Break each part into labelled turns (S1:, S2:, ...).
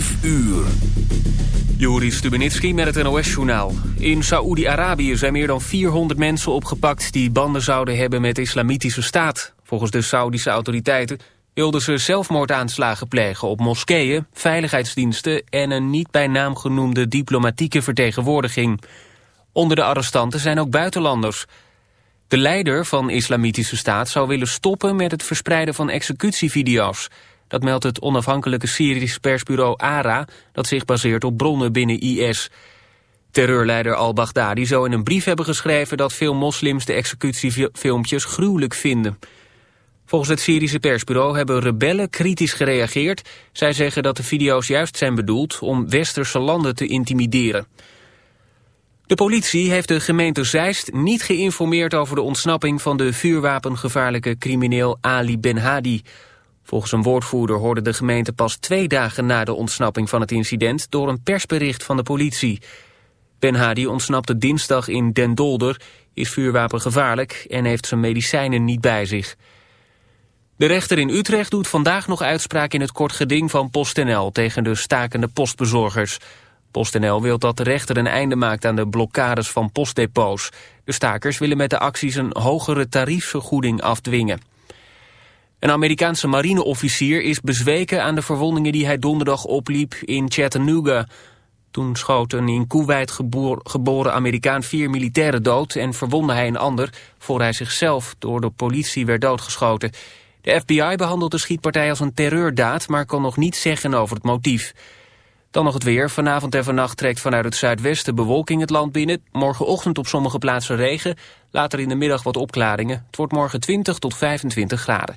S1: 5 uur. Joris Stubenitski met het NOS-journaal. In Saoedi-Arabië zijn meer dan 400 mensen opgepakt... die banden zouden hebben met de islamitische staat. Volgens de Saoedische autoriteiten wilden ze zelfmoordaanslagen plegen... op moskeeën, veiligheidsdiensten en een niet bij naam genoemde diplomatieke vertegenwoordiging. Onder de arrestanten zijn ook buitenlanders... De leider van Islamitische Staat zou willen stoppen met het verspreiden van executievideo's. Dat meldt het onafhankelijke Syrisch persbureau ARA... dat zich baseert op bronnen binnen IS. Terreurleider al-Baghdadi zou in een brief hebben geschreven... dat veel moslims de executiefilmpjes gruwelijk vinden. Volgens het Syrische persbureau hebben rebellen kritisch gereageerd. Zij zeggen dat de video's juist zijn bedoeld om westerse landen te intimideren. De politie heeft de gemeente Zeist niet geïnformeerd over de ontsnapping van de vuurwapengevaarlijke crimineel Ali Benhadi. Volgens een woordvoerder hoorde de gemeente pas twee dagen na de ontsnapping van het incident door een persbericht van de politie. Benhadi ontsnapte dinsdag in Den Dolder, is vuurwapengevaarlijk en heeft zijn medicijnen niet bij zich. De rechter in Utrecht doet vandaag nog uitspraak in het kort geding van PostNL tegen de stakende postbezorgers. PostNL wil dat de rechter een einde maakt aan de blokkades van postdepots. De stakers willen met de acties een hogere tariefvergoeding afdwingen. Een Amerikaanse marineofficier is bezweken aan de verwondingen die hij donderdag opliep in Chattanooga. Toen schoot een in Kuwait geboren Amerikaan vier militairen dood en verwondde hij een ander voor hij zichzelf door de politie werd doodgeschoten. De FBI behandelt de schietpartij als een terreurdaad, maar kan nog niets zeggen over het motief. Dan nog het weer. Vanavond en vannacht trekt vanuit het zuidwesten bewolking het land binnen. Morgenochtend op sommige plaatsen regen. Later in de middag wat opklaringen. Het wordt morgen 20 tot 25 graden.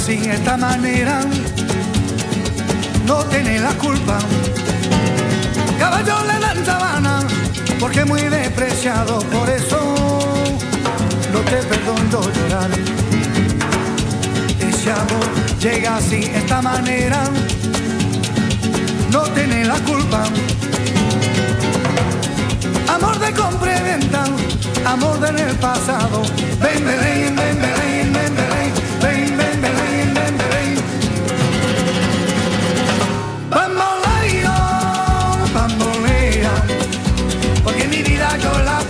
S2: así, esta manera, no tiene la culpa. Caballo le dan sabana, porque muy despreciado, por eso no te perdono llorar. Ese amor llega así, esta manera, no tiene la culpa. Amor de compra y venta, amor del pasado, ven, ven, ven, ven, ven, your love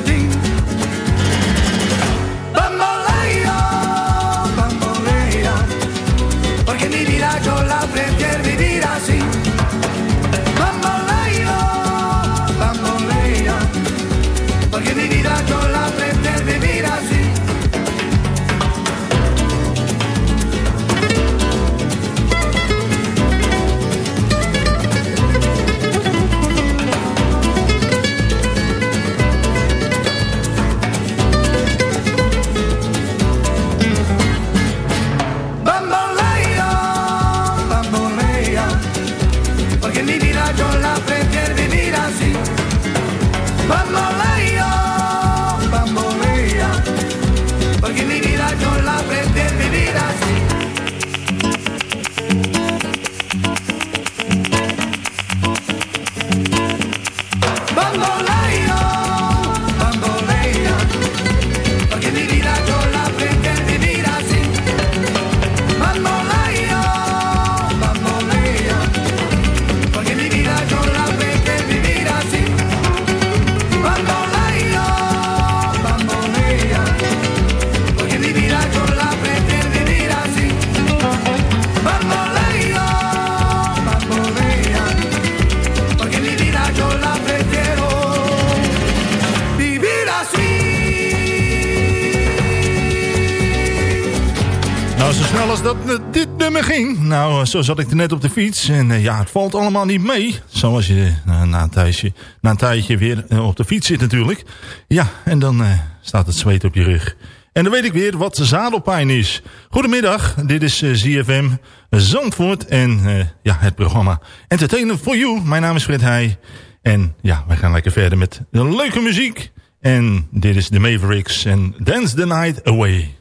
S3: zo zat ik er net op de fiets. En eh, ja, het valt allemaal niet mee. Zoals je eh, na, een tijdje, na een tijdje weer eh, op de fiets zit natuurlijk. Ja, en dan staat het zweet op je rug. En dan weet ik weer wat zadelpijn is. Goedemiddag, dit is ZFM Zandvoort. En ja, het programma Entertainment for You. Mijn naam is Fred Heij. En ja, wij gaan lekker verder met de leuke muziek. En dit is de Mavericks en Dance the Night Away.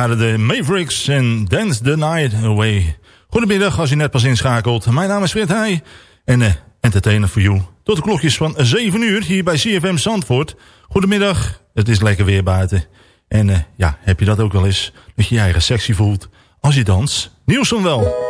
S4: Waren de Mavericks en Dance the Night Away. Goedemiddag als je net pas inschakelt. Mijn naam is Fred Heij en eh, entertainer for you. Tot de klokjes van 7 uur hier bij CFM Zandvoort. Goedemiddag, het is lekker weer buiten. En eh, ja, heb je dat ook wel eens? Dat je je eigen sexy voelt als je danst? Nieuws dan wel.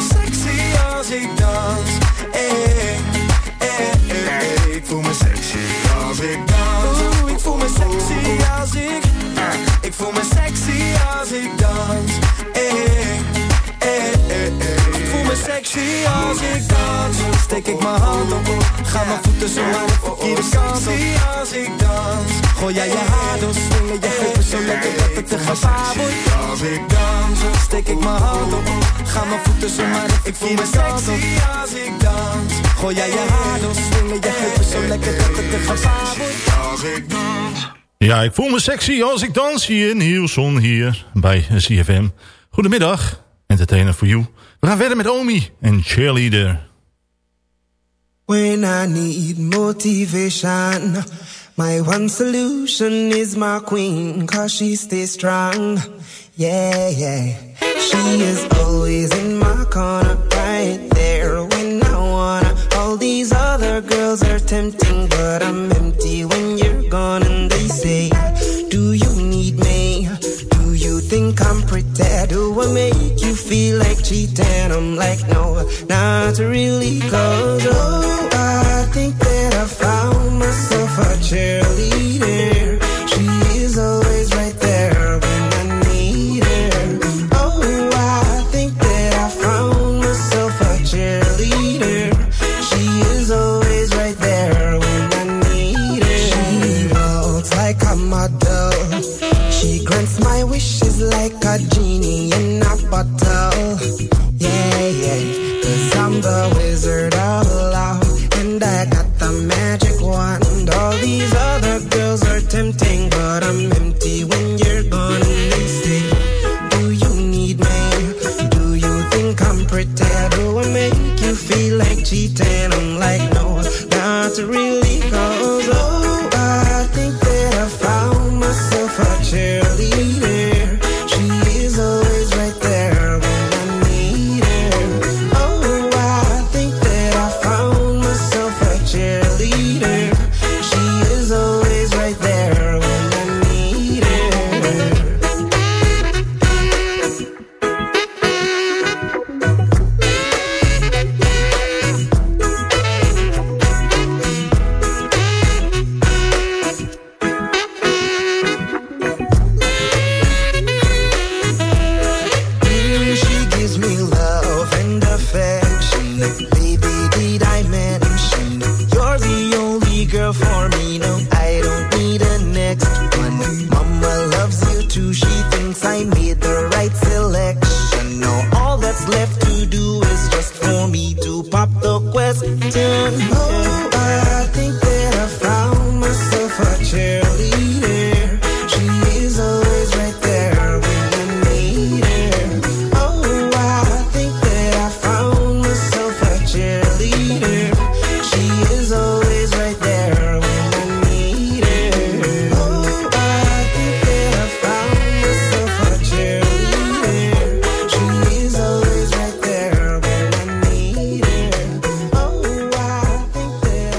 S5: Sexy als ik dans. Hey, hey, hey, hey. Ik voel me sexy als ik dans. Ik voel me sexy als ik. Ik voel me sexy als ik dans. Hey, hey. Ik voel me sexy als ik dans. Steek ik mijn hand op, Ga mijn voeten zo aan de verkeerde kant op. als ik dans. Gooi jij je haar door, swingen je heupen zo lekker dat het te gevaar wordt. Als ik dans, steek ik mijn hand op. Ga mijn voeten zo maar de verkeerde kant op. als ik dans. Gooi jij je haar door, swingen je heupen zo lekker dat het te gevaar wordt. Als ik dans.
S6: Ja, ik voel me sexy als ik dans hier. Nielson hier bij CFM. Goedemiddag, entertainer for you. We gaan verder met Omi en Cheerleader.
S7: When I need motivation, my one solution is my queen, cause she stays strong. Yeah, yeah. She is always in my corner, right there when I wanna. All these other girls are tempting, but I'm empty when you're gone. And they say, Do you need me? Do you think I'm pretty? Do I make feel like cheating? I'm like, No, not really, cause oh, I think that I found myself a cheerleader. She grants my wishes like a genie in a bottle. Yeah, yeah. Cause I'm the wizard of love. And I got the magic wand. All these other girls are tempting, but I'm empty when you're gone. They say, Do you need me? Do you think I'm pretty? Do I make you feel like cheating? I'm like, no, not really.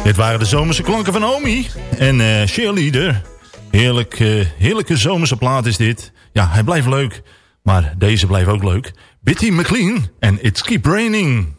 S6: Dit waren de zomerse klanken van Omi en eh Cheerleader. Heerlijk, eh, heerlijke zomerse plaat is dit. Ja, hij blijft leuk, maar deze blijft ook leuk. Bitty McLean en It's Keep Raining.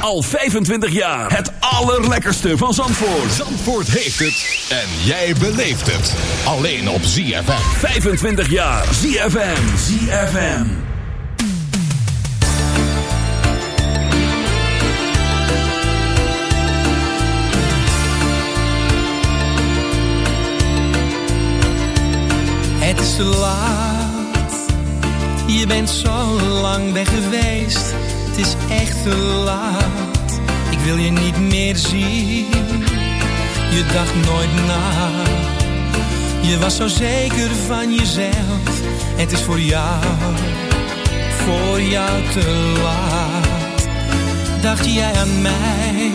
S8: Al 25 jaar. Het allerlekkerste van Zandvoort.
S9: Zandvoort heeft het en jij beleeft het. Alleen op ZFM.
S8: 25 jaar. ZFM. ZFM.
S10: Het is laat. Je bent zo lang weg geweest. Het is echt te laat. Ik wil je niet meer zien. Je dacht nooit na. Je was zo zeker van jezelf. Het is voor jou, voor jou te laat. Dacht jij aan mij?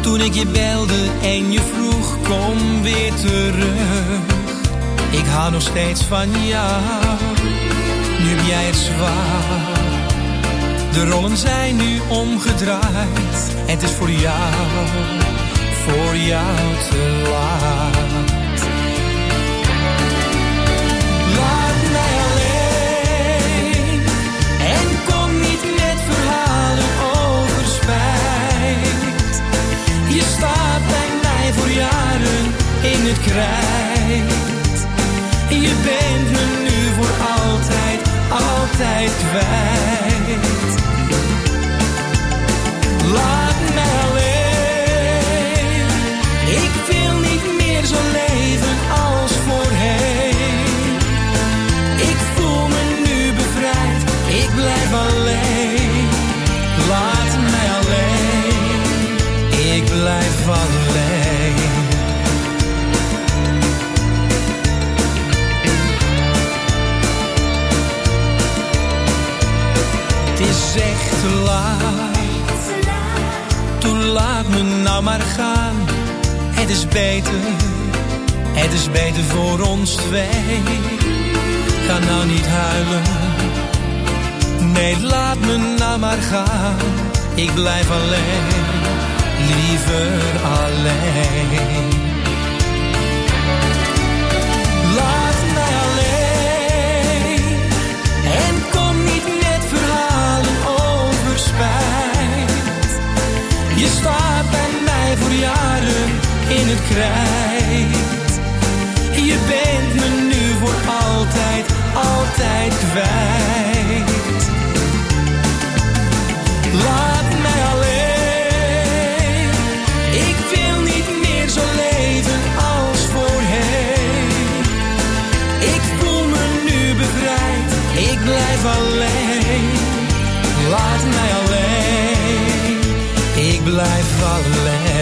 S10: Toen ik je belde en je vroeg, kom weer terug. Ik hou nog steeds van jou. Nu heb jij het zwaar. De rollen zijn nu omgedraaid. Het is voor jou, voor jou te laat. Laat mij alleen. En kom niet met verhalen over spijt. Je staat bij mij voor jaren in het krijt. Je bent voor altijd, kwijt. Laat mij maar gaan. Het is beter, het is beter voor ons twee. Ga nou niet huilen. Nee, laat me nou maar gaan. Ik blijf alleen, liever alleen. Voor jaren in het krijt. Je bent me nu voor altijd, altijd kwijt. Laat mij alleen. Ik wil niet meer zo leven als voorheen. Ik voel me nu bevrijd, ik blijf alleen. Laat mij alleen, ik blijf alleen.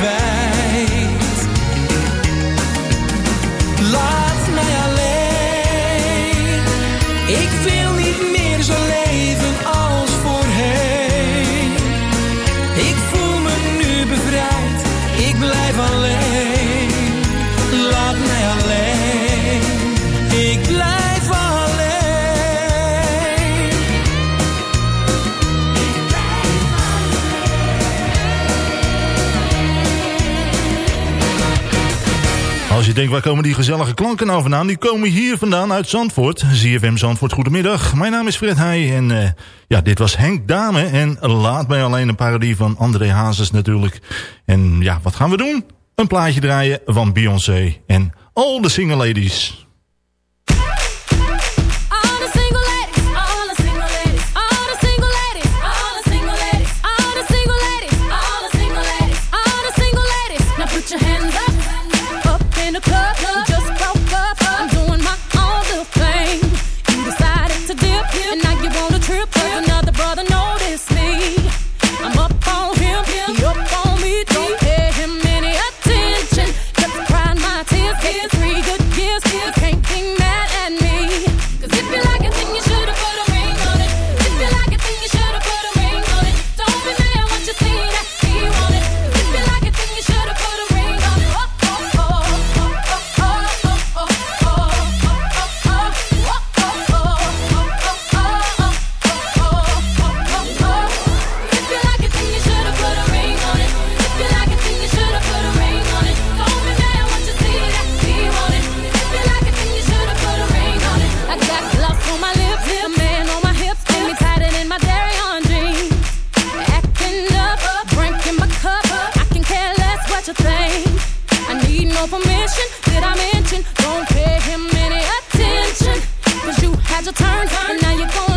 S10: Altijd
S4: je denkt, waar komen die gezellige klanken nou vandaan? Die komen hier vandaan uit Zandvoort. ZFM Zandvoort, goedemiddag. Mijn naam is Fred Heij en eh, ja, dit was Henk Dame. En laat mij alleen een parodie van André Hazes natuurlijk. En ja, wat gaan we doen? Een plaatje draaien van Beyoncé en All the Single Ladies.
S11: had turn, and now you're going.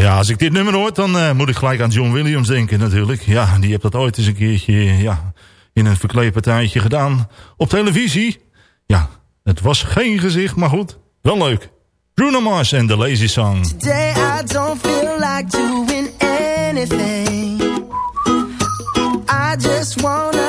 S12: Ja, als ik dit nummer hoor, dan eh, moet ik gelijk aan John Williams denken natuurlijk. Ja, die heeft dat ooit eens een keertje ja, in een verkleedpartijtje gedaan. Op televisie. Ja, het was geen gezicht, maar goed. Wel leuk. Bruno Mars en The Lazy Song.
S13: Today I don't feel like doing anything. I just wanna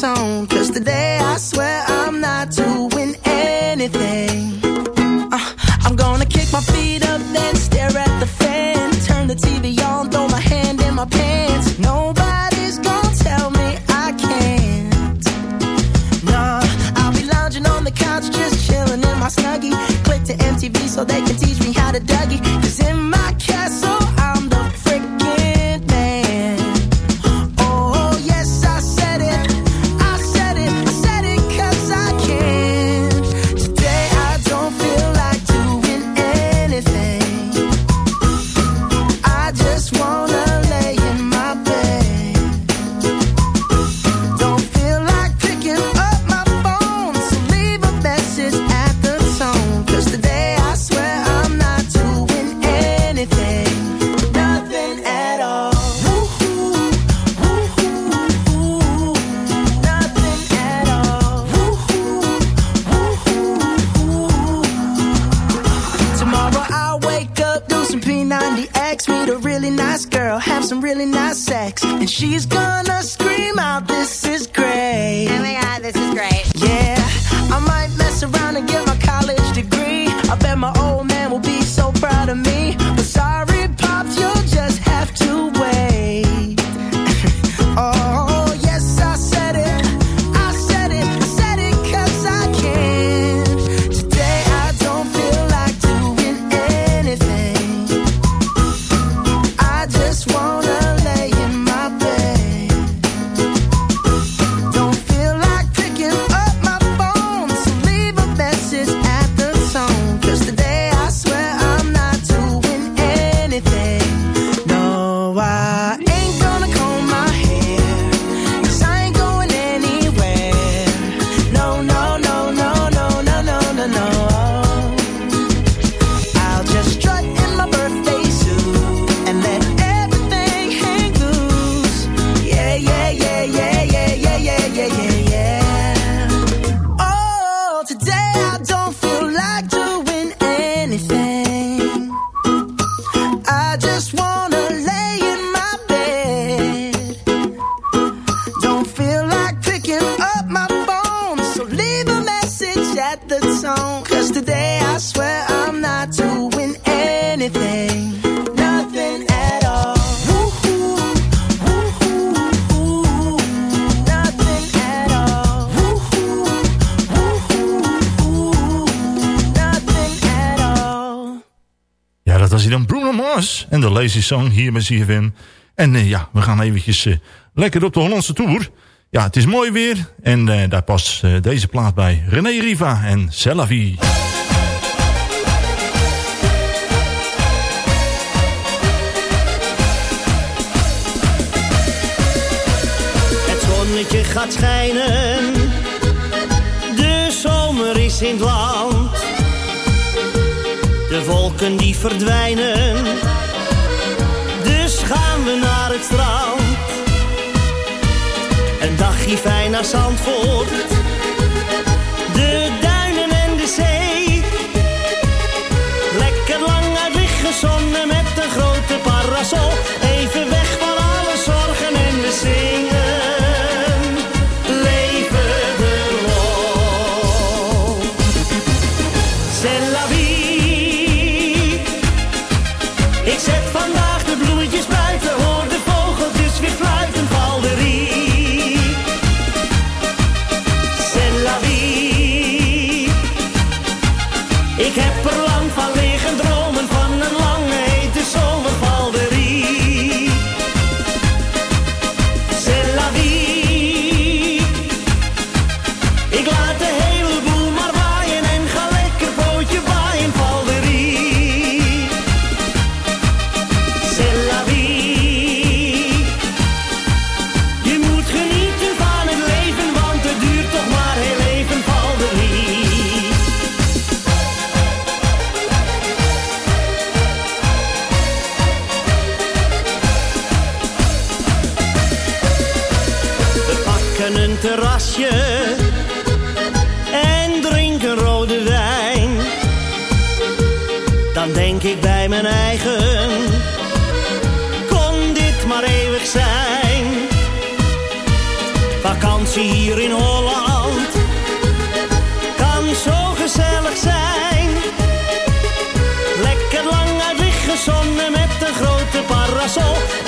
S13: this. Cause today I swear I'm not doing anything. Uh, I'm gonna kick my feet up. likes, and she's gonna scream out, "This is great!"
S14: Oh my god, this is great!
S4: Crazy Song hier bij CFM. En eh, ja, we gaan eventjes eh, lekker op de Hollandse Tour. Ja, het is mooi weer. En eh, daar past deze plaat bij. René Riva en Selavi.
S15: Het zonnetje gaat schijnen. De zomer is in het land. De wolken die verdwijnen Die Griffijn naar Zandvoort. hier in Holland kan zo gezellig zijn. Lekker lang uit liggen zonnen met een grote parasol.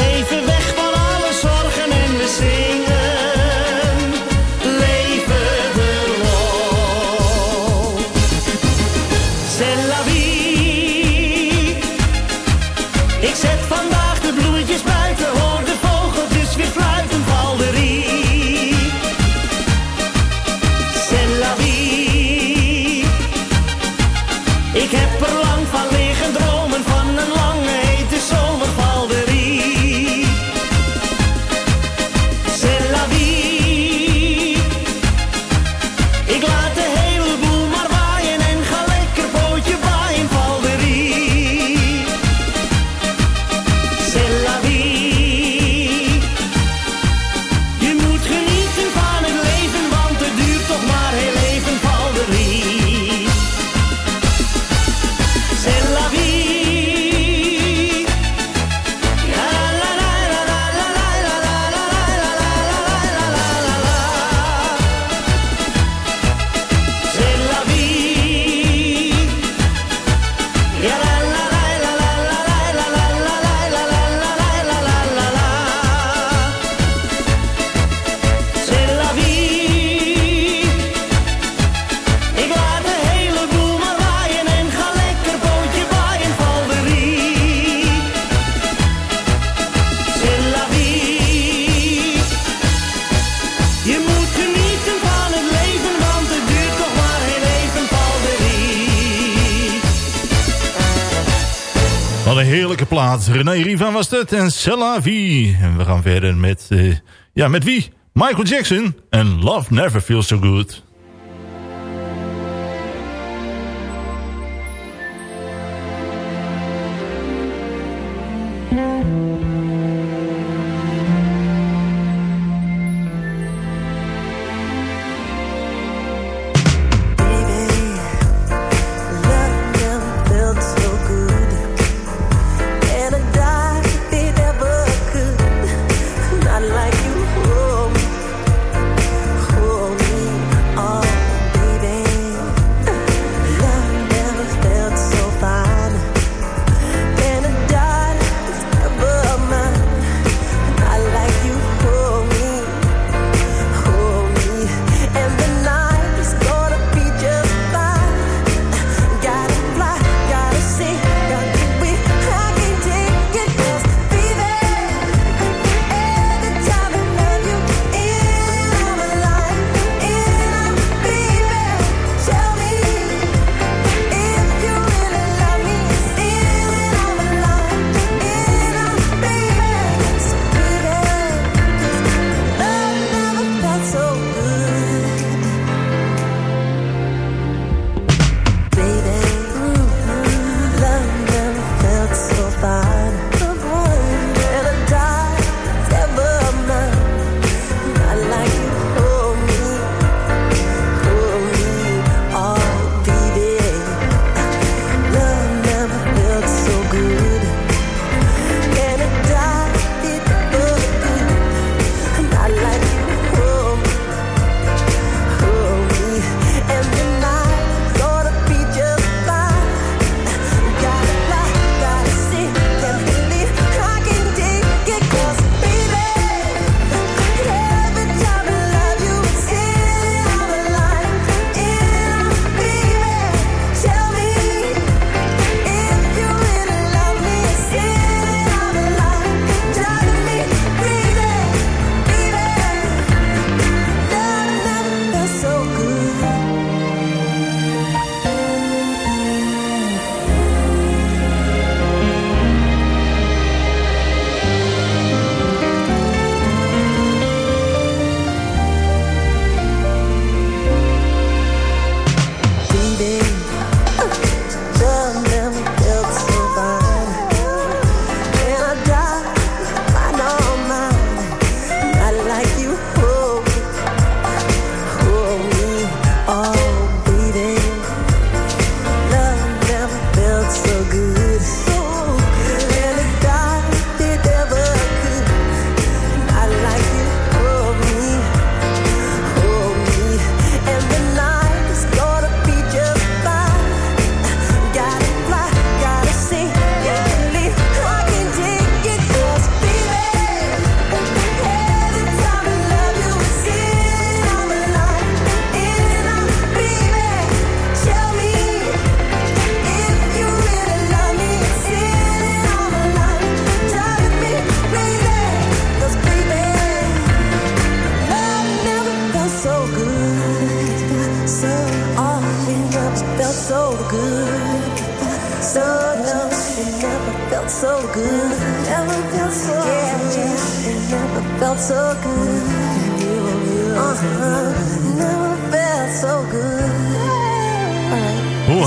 S4: René Riva was dat en Cella En we gaan verder met, uh, ja, met wie? Michael Jackson en Love Never Feels So Good.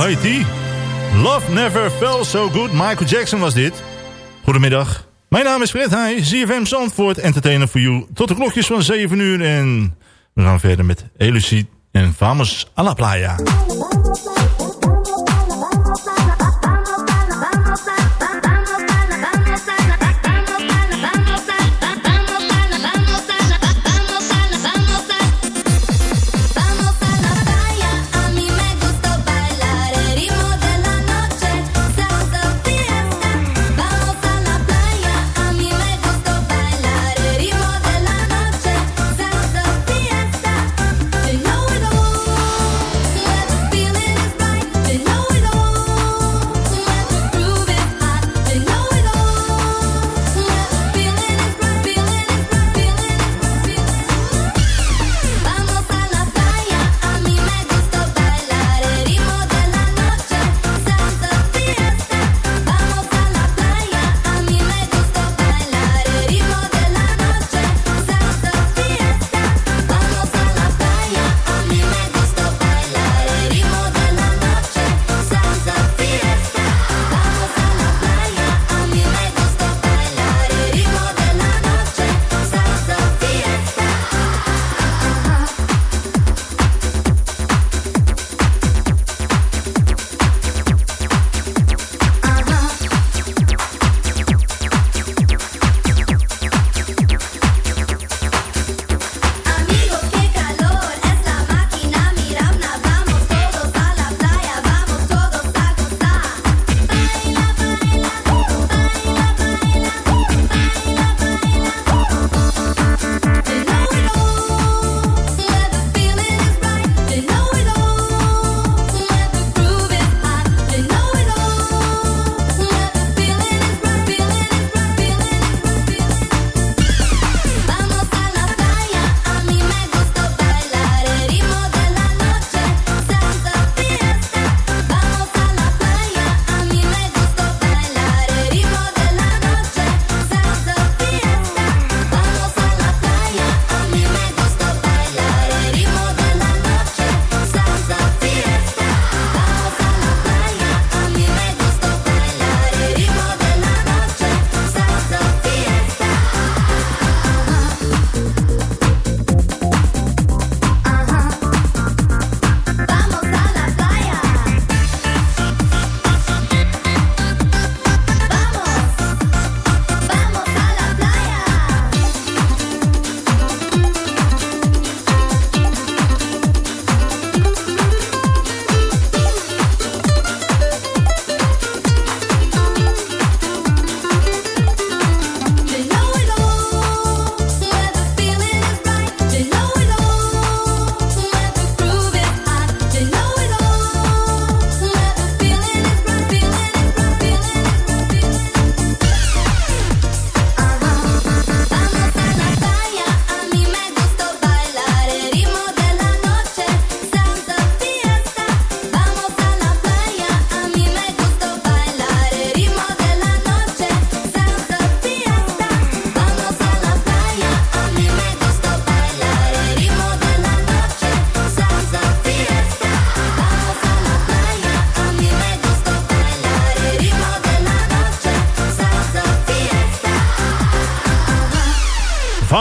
S4: Hey heet? Love Never Felt So Good. Michael Jackson was dit. Goedemiddag. Mijn naam is Fred Heij, ZFM Zandvoort, entertainer for you. Tot de klokjes van 7 uur en we gaan verder met Elucid en Famous à la Playa.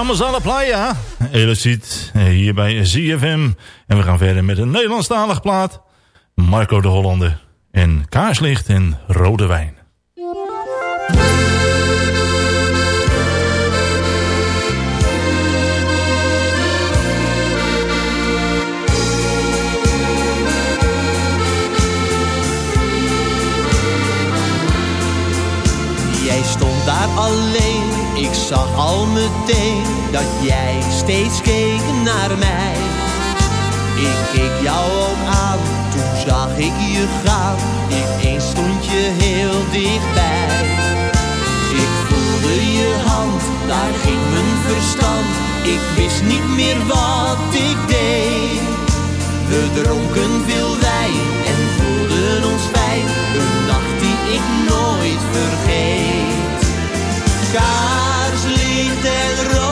S11: Vamos playa.
S4: Elucid hier bij ZFM. En we gaan verder met een Nederlandstalig plaat. Marco de Hollander. En kaarslicht en rode wijn.
S16: Jij stond daar alleen ik zag al meteen dat jij steeds keek naar mij. Ik keek jou ook aan, toen zag ik je gaan. Ineens stond je heel dichtbij. Ik voelde je hand, daar ging mijn verstand. Ik wist niet meer wat ik deed. We dronken veel wijn en voelden ons fijn. Een nacht die ik nooit vergeet en rode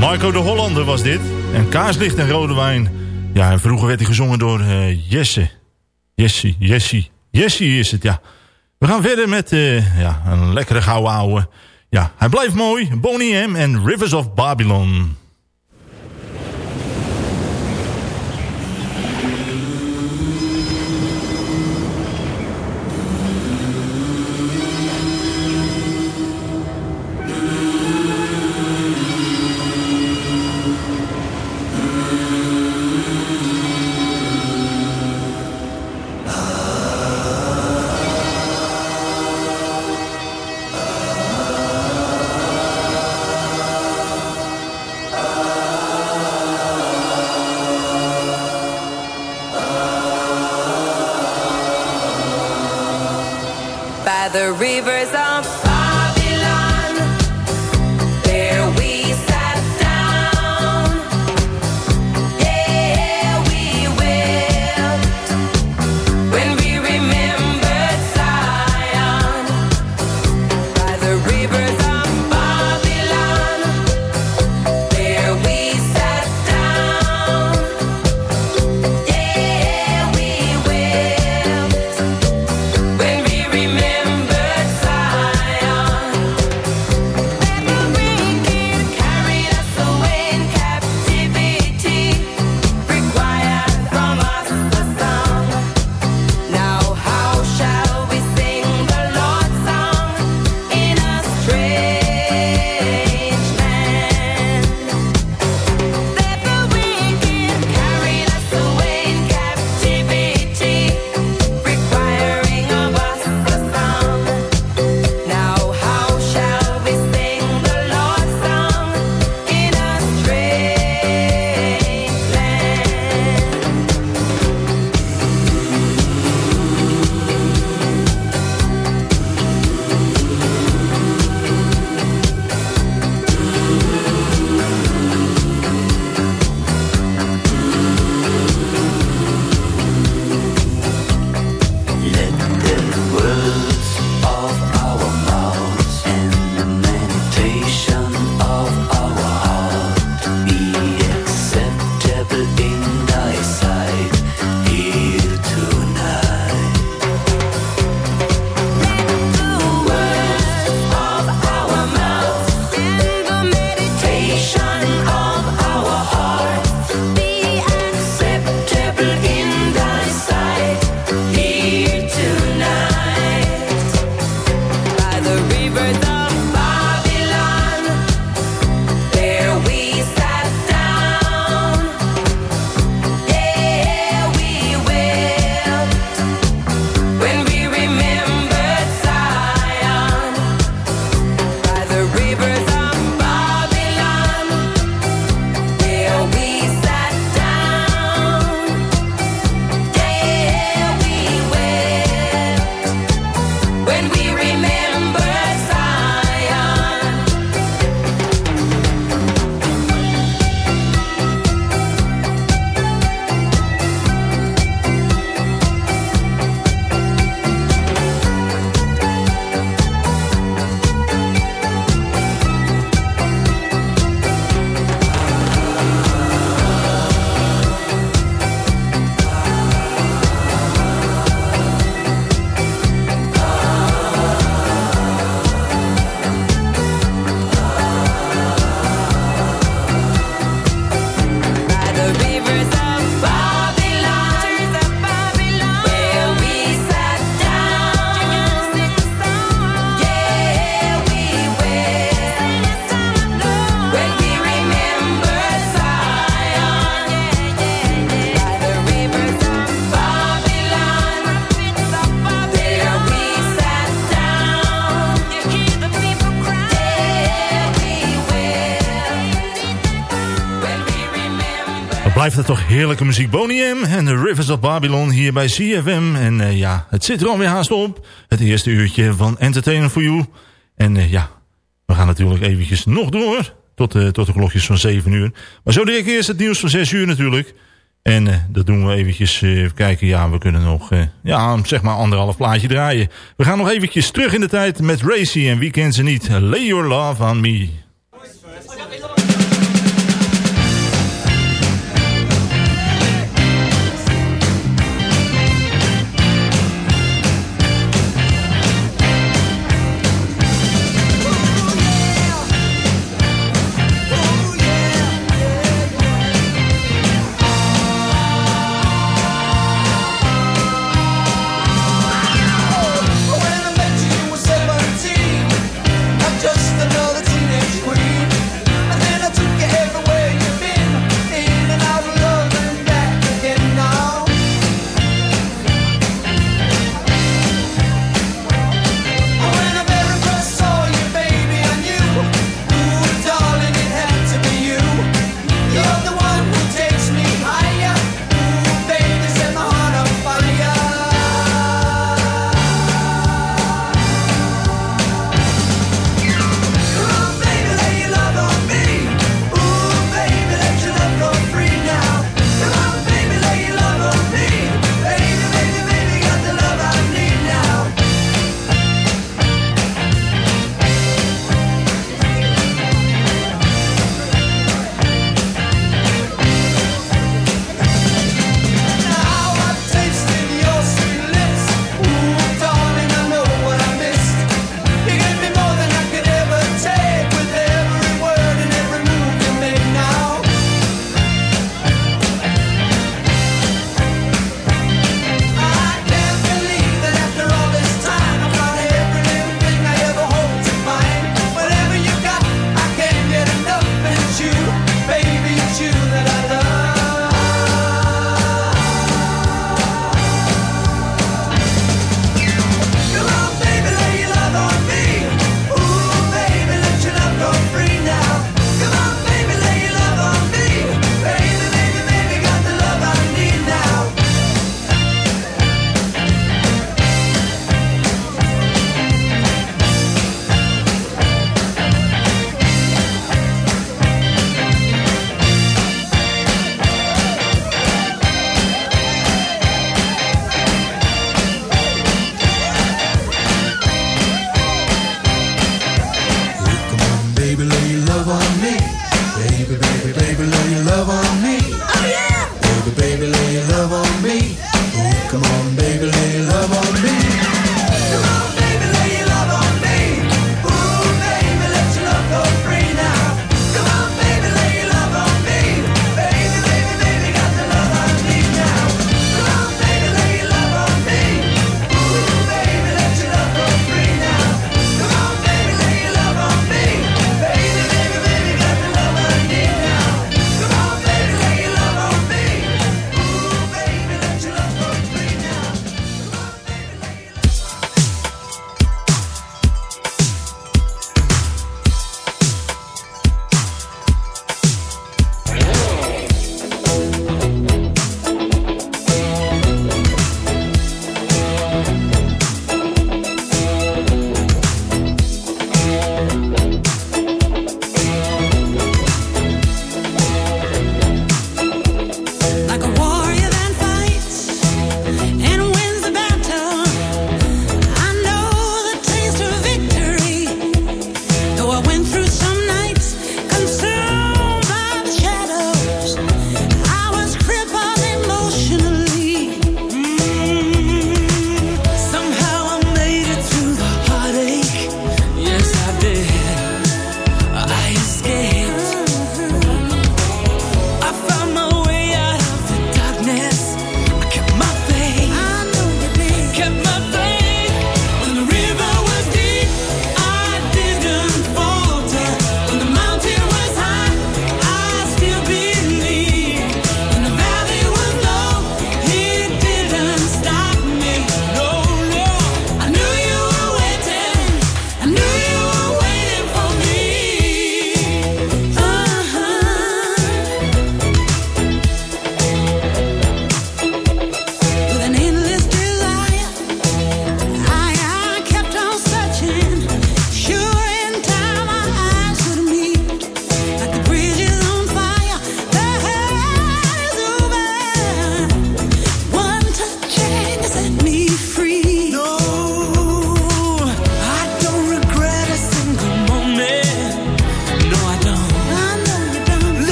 S4: Marco de Hollander was dit. En kaarslicht en rode wijn. Ja, en vroeger werd hij gezongen door eh, Jesse. Jesse, Jesse. Jesse is het, ja. We gaan verder met eh, ja, een lekkere gouden ouwe. Ja, hij blijft mooi. Boney M en Rivers of Babylon.
S12: Blijft het toch heerlijke muziek. Boney M en The Rivers of Babylon hier bij CFM. En eh, ja, het zit er alweer haast op. Het eerste uurtje van Entertainment for You. En eh, ja, we gaan natuurlijk eventjes nog door. Tot, eh, tot de klokjes van 7 uur. Maar zo direct eerst het nieuws van 6 uur natuurlijk. En dat doen we eventjes even kijken. Ja, we kunnen nog ja, zeg maar anderhalf plaatje draaien. We gaan nog eventjes terug in de tijd met Racy. En wie kent ze niet? Lay Your Love on Me.